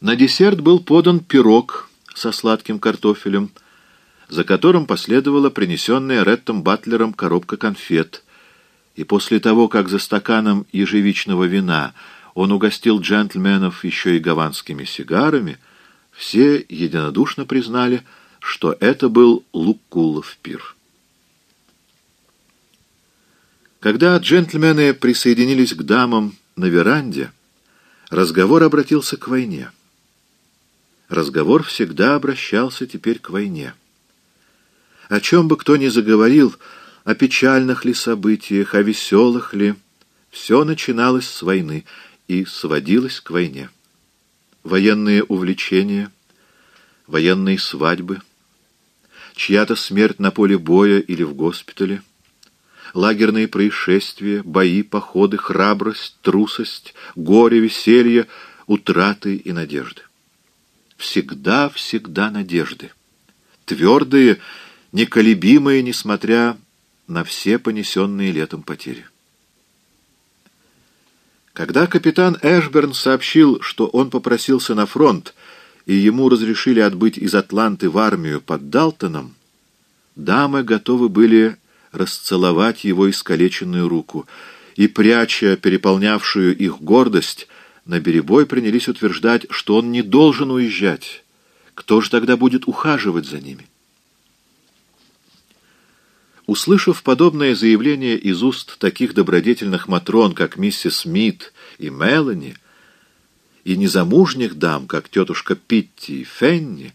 На десерт был подан пирог со сладким картофелем, за которым последовала принесенная Реттом Батлером коробка конфет. И после того, как за стаканом ежевичного вина он угостил джентльменов еще и гаванскими сигарами, все единодушно признали, что это был Луккулов пир. Когда джентльмены присоединились к дамам на веранде, разговор обратился к войне. Разговор всегда обращался теперь к войне. О чем бы кто ни заговорил, о печальных ли событиях, о веселых ли, все начиналось с войны и сводилось к войне. Военные увлечения, военные свадьбы, чья-то смерть на поле боя или в госпитале, лагерные происшествия, бои, походы, храбрость, трусость, горе, веселье, утраты и надежды. Всегда, всегда надежды. Твердые, неколебимые, несмотря на все понесенные летом потери. Когда капитан Эшберн сообщил, что он попросился на фронт, и ему разрешили отбыть из Атланты в армию под Далтоном, дамы готовы были расцеловать его искалеченную руку, и, пряча переполнявшую их гордость, на беребой принялись утверждать, что он не должен уезжать. Кто же тогда будет ухаживать за ними? Услышав подобное заявление из уст таких добродетельных матрон, как миссис Смит и Мелани, и незамужних дам, как тетушка Питти и Фенни,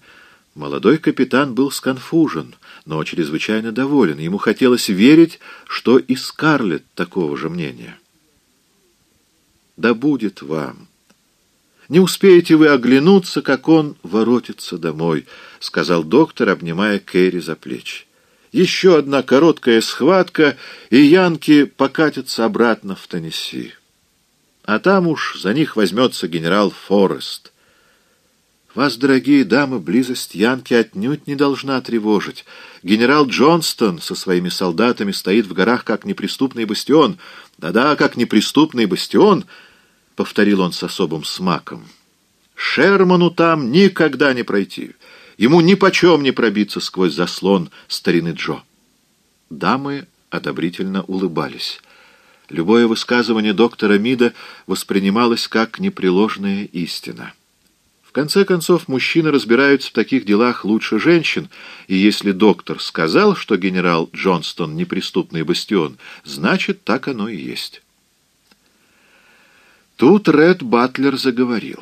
молодой капитан был сконфужен, но чрезвычайно доволен. Ему хотелось верить, что и Скарлетт такого же мнения. «Да будет вам!» «Не успеете вы оглянуться, как он воротится домой», — сказал доктор, обнимая Кэрри за плечи. Еще одна короткая схватка, и янки покатятся обратно в Теннесси. А там уж за них возьмется генерал Форест. Вас, дорогие дамы, близость Янки отнюдь не должна тревожить. Генерал Джонстон со своими солдатами стоит в горах, как неприступный бастион. Да-да, как неприступный бастион, — повторил он с особым смаком. Шерману там никогда не пройти. Ему ни почем не пробиться сквозь заслон старины Джо. Дамы одобрительно улыбались. Любое высказывание доктора Мида воспринималось как непреложная истина. В конце концов, мужчины разбираются в таких делах лучше женщин, и если доктор сказал, что генерал Джонстон — неприступный бастион, значит, так оно и есть. Тут Ред Батлер заговорил.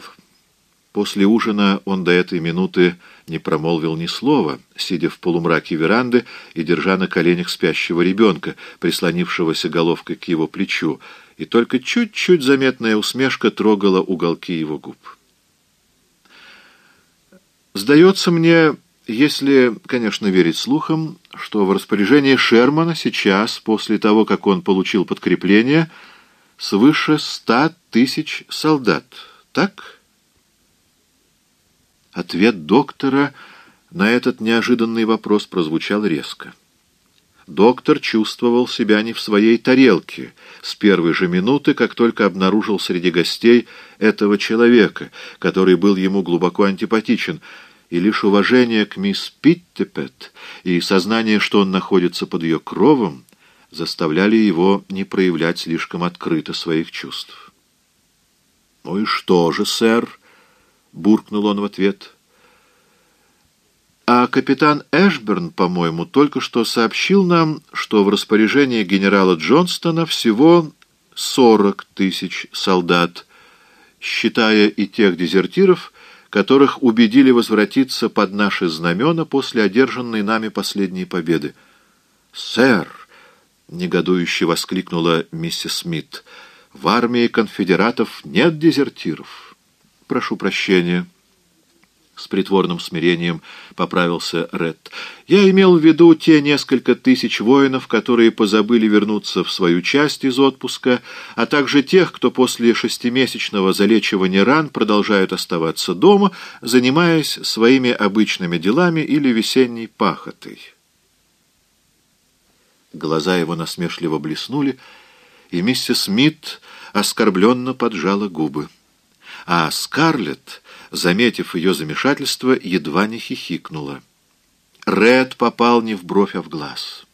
После ужина он до этой минуты не промолвил ни слова, сидя в полумраке веранды и держа на коленях спящего ребенка, прислонившегося головкой к его плечу, и только чуть-чуть заметная усмешка трогала уголки его губ. Сдается мне, если, конечно, верить слухам, что в распоряжении Шермана сейчас, после того, как он получил подкрепление, свыше ста тысяч солдат. Так? Ответ доктора на этот неожиданный вопрос прозвучал резко. Доктор чувствовал себя не в своей тарелке с первой же минуты, как только обнаружил среди гостей этого человека, который был ему глубоко антипатичен, и лишь уважение к мисс Питтепет и сознание, что он находится под ее кровом, заставляли его не проявлять слишком открыто своих чувств. «Ну и что же, сэр?» — буркнул он в ответ. «А капитан Эшберн, по-моему, только что сообщил нам, что в распоряжении генерала Джонстона всего сорок тысяч солдат, считая и тех дезертиров, которых убедили возвратиться под наши знамена после одержанной нами последней победы. «Сэр!» — негодующе воскликнула миссис Смит. «В армии конфедератов нет дезертиров» прошу прощения». С притворным смирением поправился Ред. «Я имел в виду те несколько тысяч воинов, которые позабыли вернуться в свою часть из отпуска, а также тех, кто после шестимесячного залечивания ран продолжают оставаться дома, занимаясь своими обычными делами или весенней пахотой». Глаза его насмешливо блеснули, и миссис Смит оскорбленно поджала губы. а Скарлетт, заметив ее замешательство, едва не хихикнула. Ред попал не в бровь, а в глаз.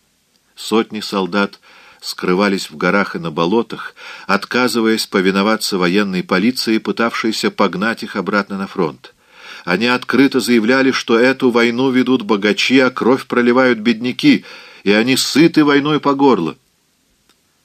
Сотни солдат скрывались в горах и на болотах, отказываясь повиноваться военной полиции, пытавшейся погнать их обратно на фронт. Они открыто заявляли, что эту войну ведут богачи, а кровь проливают бедняки, и они сыты войной по горло.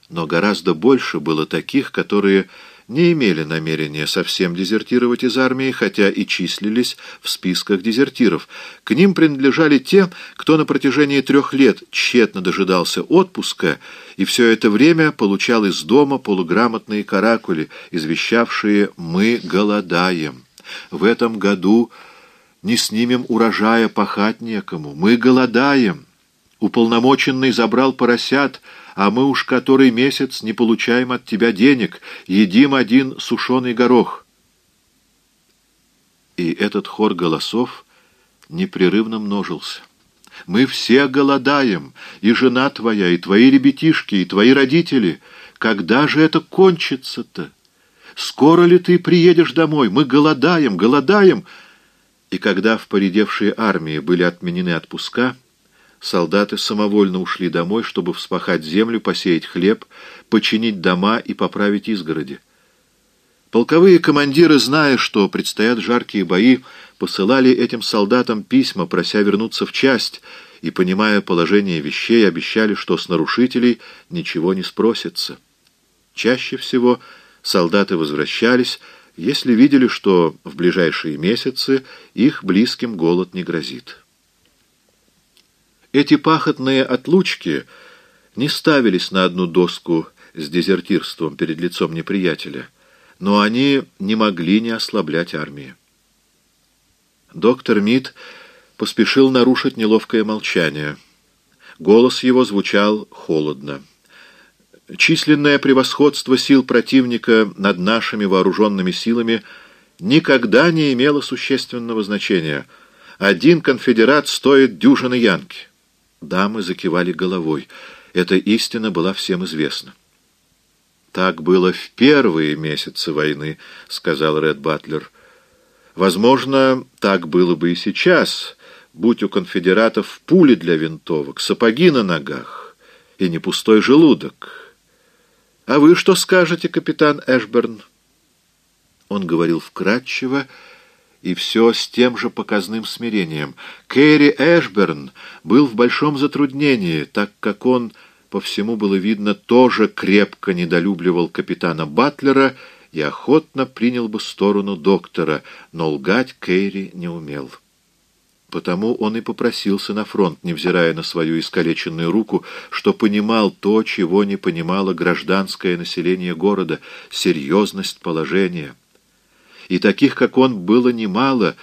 Но гораздо больше было таких, которые не имели намерения совсем дезертировать из армии, хотя и числились в списках дезертиров. К ним принадлежали те, кто на протяжении трех лет тщетно дожидался отпуска и все это время получал из дома полуграмотные каракули, извещавшие «мы голодаем». В этом году не снимем урожая, пахать некому. Мы голодаем. Уполномоченный забрал поросят, а мы уж который месяц не получаем от тебя денег, едим один сушеный горох. И этот хор голосов непрерывно множился. Мы все голодаем, и жена твоя, и твои ребятишки, и твои родители. Когда же это кончится-то? Скоро ли ты приедешь домой? Мы голодаем, голодаем. И когда в поредевшей армии были отменены отпуска, солдаты самовольно ушли домой, чтобы вспахать землю, посеять хлеб, починить дома и поправить изгороди. Полковые командиры, зная, что предстоят жаркие бои, посылали этим солдатам письма, прося вернуться в часть, и, понимая положение вещей, обещали, что с нарушителей ничего не спросится. Чаще всего солдаты возвращались, если видели, что в ближайшие месяцы их близким голод не грозит. Эти пахотные отлучки не ставились на одну доску с дезертирством перед лицом неприятеля, но они не могли не ослаблять армии. Доктор Мид поспешил нарушить неловкое молчание. Голос его звучал холодно. Численное превосходство сил противника над нашими вооруженными силами никогда не имело существенного значения. Один конфедерат стоит дюжины янки. Дамы закивали головой. Эта истина была всем известна. «Так было в первые месяцы войны», — сказал Ред Батлер. «Возможно, так было бы и сейчас, будь у конфедератов пули для винтовок, сапоги на ногах и не пустой желудок». «А вы что скажете, капитан Эшберн?» Он говорил вкратчиво, и все с тем же показным смирением. Кэрри Эшберн был в большом затруднении, так как он, по всему было видно, тоже крепко недолюбливал капитана Батлера и охотно принял бы сторону доктора, но лгать Кэрри не умел. Потому он и попросился на фронт, невзирая на свою искалеченную руку, что понимал то, чего не понимало гражданское население города — серьезность положения. И таких, как он, было немало,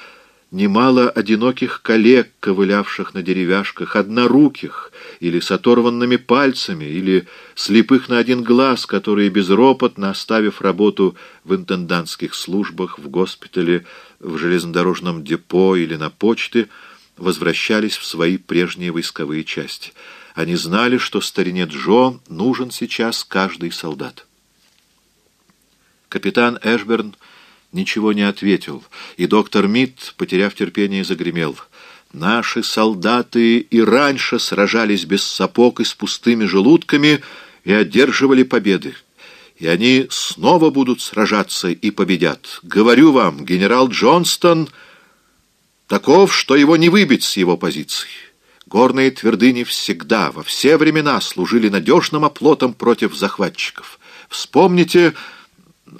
немало одиноких коллег, ковылявших на деревяшках, одноруких, или с оторванными пальцами, или слепых на один глаз, которые, безропотно оставив работу в интендантских службах, в госпитале, в железнодорожном депо или на почте, возвращались в свои прежние войсковые части. Они знали, что старине Джо нужен сейчас каждый солдат. Капитан Эшберн ничего не ответил, и доктор Мид, потеряв терпение, загремел. «Наши солдаты и раньше сражались без сапог и с пустыми желудками и одерживали победы и они снова будут сражаться и победят. Говорю вам, генерал Джонстон таков, что его не выбить с его позиции. Горные твердыни всегда, во все времена служили надежным оплотом против захватчиков. Вспомните,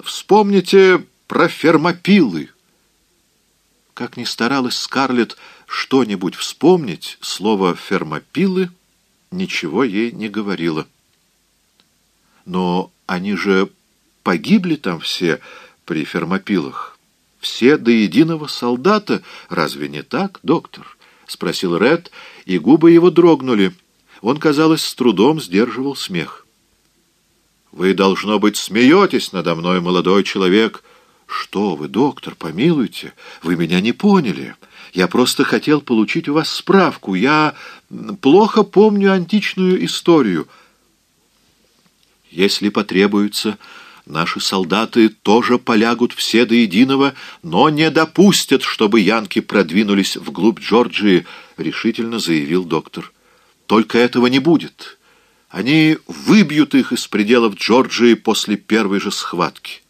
вспомните про фермопилы. Как ни старалась Скарлетт что-нибудь вспомнить, слово «фермопилы» ничего ей не говорило. Но они же погибли там все при фермопилах. Все до единого солдата. Разве не так, доктор? Спросил Ред, и губы его дрогнули. Он, казалось, с трудом сдерживал смех. «Вы, должно быть, смеетесь надо мной, молодой человек». «Что вы, доктор, помилуйте, вы меня не поняли. Я просто хотел получить у вас справку. Я плохо помню античную историю». Если потребуется, Наши солдаты тоже полягут все до единого, но не допустят, чтобы янки продвинулись вглубь Джорджии, — решительно заявил доктор. Только этого не будет. Они выбьют их из пределов Джорджии после первой же схватки.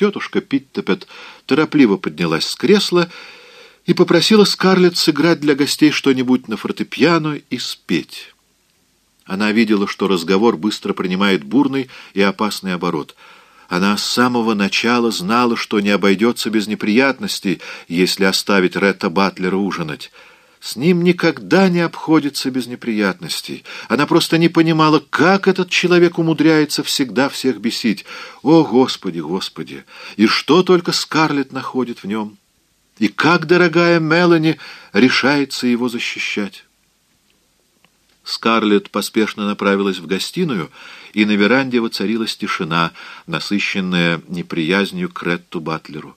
Тетушка Питтепет торопливо поднялась с кресла и попросила Скарлетт сыграть для гостей что-нибудь на фортепиано и спеть. Она видела, что разговор быстро принимает бурный и опасный оборот. Она с самого начала знала, что не обойдется без неприятностей, если оставить Ретта Батлера ужинать. С ним никогда не обходится без неприятностей. Она просто не понимала, как этот человек умудряется всегда всех бесить. О, Господи, Господи! И что только Скарлетт находит в нем! И как дорогая Мелани решается его защищать! Скарлетт поспешно направилась в гостиную, и на веранде воцарилась тишина, насыщенная неприязнью к Ретту Батлеру.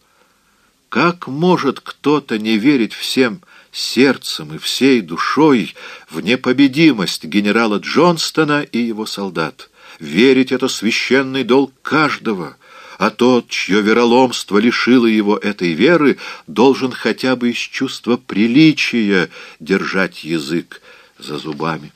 Как может кто-то не верить всем сердцем и всей душой в непобедимость генерала Джонстона и его солдат? Верить — это священный долг каждого, а тот, чье вероломство лишило его этой веры, должен хотя бы из чувства приличия держать язык за зубами.